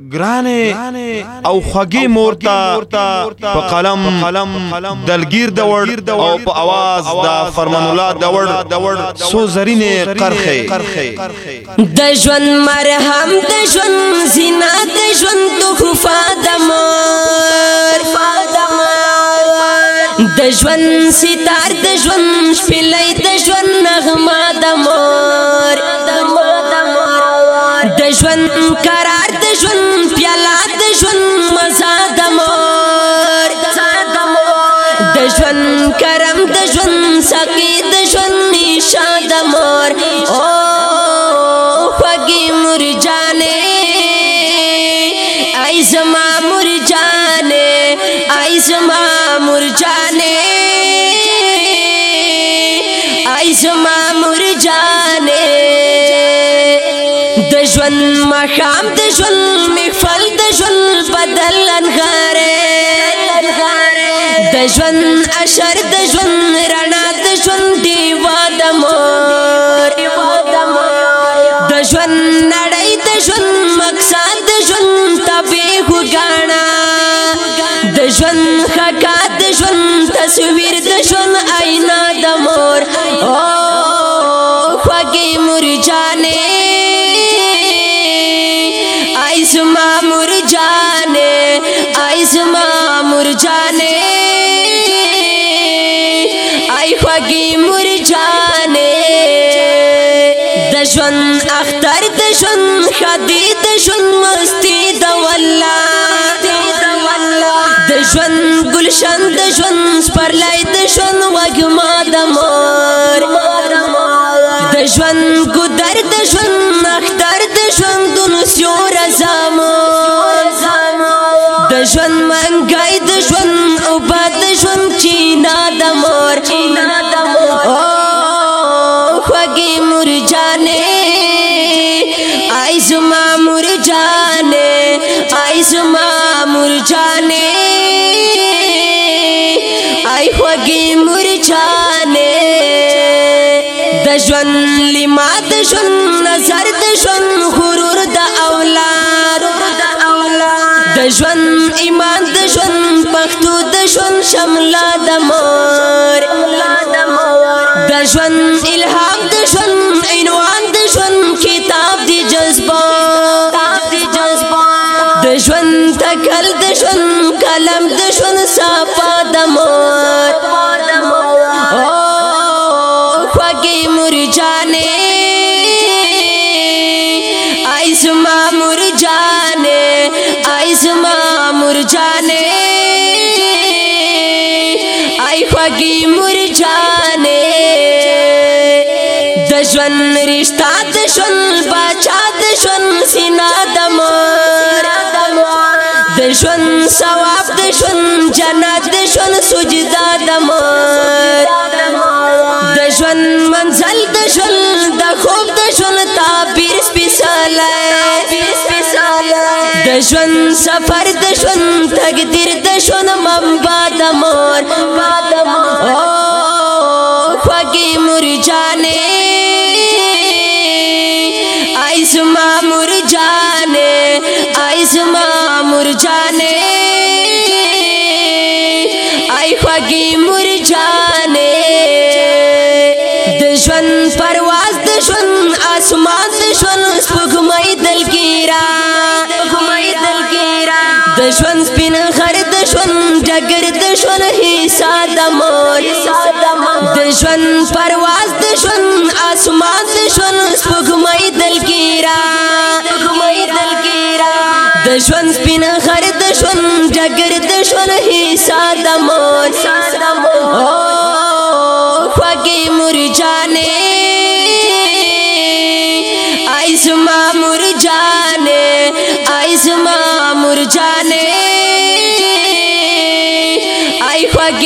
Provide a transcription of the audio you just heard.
ګرانه او خوږی مورتا په قلم دلگیر د وړ او په आवाज د فرمان الله د وړ سو زرینه قرخه د ژوند مرهم د ژوند زینا د ژوند تحفه د مور د ژوند ستار د ژوند شپلې د ژوند نغمه د ژوند قرار د ژوند پیاله د ژوند مزه د مور د ژوند کرم د ژوند ساقي د ژوند نشا د مور او خوږی مرجانې ای زما مرجانې ای زما مرجانې ای زما مرجانې ما خام د ژوند محفل د ژوند بدل انغاره د ژوند اشر د ژوند رڼا د ژوند دیوا د مور د ژوند نړۍ د ژوند مقصد د ژوند تبه غاڼه د ژوند حقا د ژوند تصویر د ژوند آینه د مور او مرجانے آئی خوگی مرجانے دشون اختر دشون خدی دشون مستی دولا دشون گلشن دشون سپرلائی دشون وگما دمور دشون گدر دشون اختر دشون دنسیو رزامور دشون مر جانے آئی زما مر جانے آئی زما مر جانے آئی خوږی مر جانے د ژوند لما د ژوند نظر د ژوند غرور د اولاد د اولاد د ژوند ایمان د ژوند پښتو د ژوند شمله د مور د ژوند الهام د ژوند عنوان د ژوند کتاب کی جذبہ جذبہ دشمن تل دشن کلم دشمن سا پا دمان ہو پگی مر جانے آئی سما مر ایسما آئی سمر جانے آئی پگی مر جانے شون رشتہ د شون بچا د شون سینا د مور د شون ثواب د شون جنت د شون سجدا د مور د شون منزل د شون د خوب د شون تعبیر سپیشاله د شون سفر د شون تقدیر د شون منبع د مور مامور جانے آئی زما مور جانے آئی خوږی مور جانے د ژوند پرواز د ژوند اسمان د ژوند سپګمې دل کیرا د ژوند سپین خر د ژوند جګر د ژوند حصہ د مور د ژوند پرواز د ژوند اسمان د ژوند سپګمې دل کیرا ژوند سپین خر د ژوند جګر د ژوند حصہ د مون او خوږی مرجانې ایسما مرجانې ایسما مرجانې ای خوږی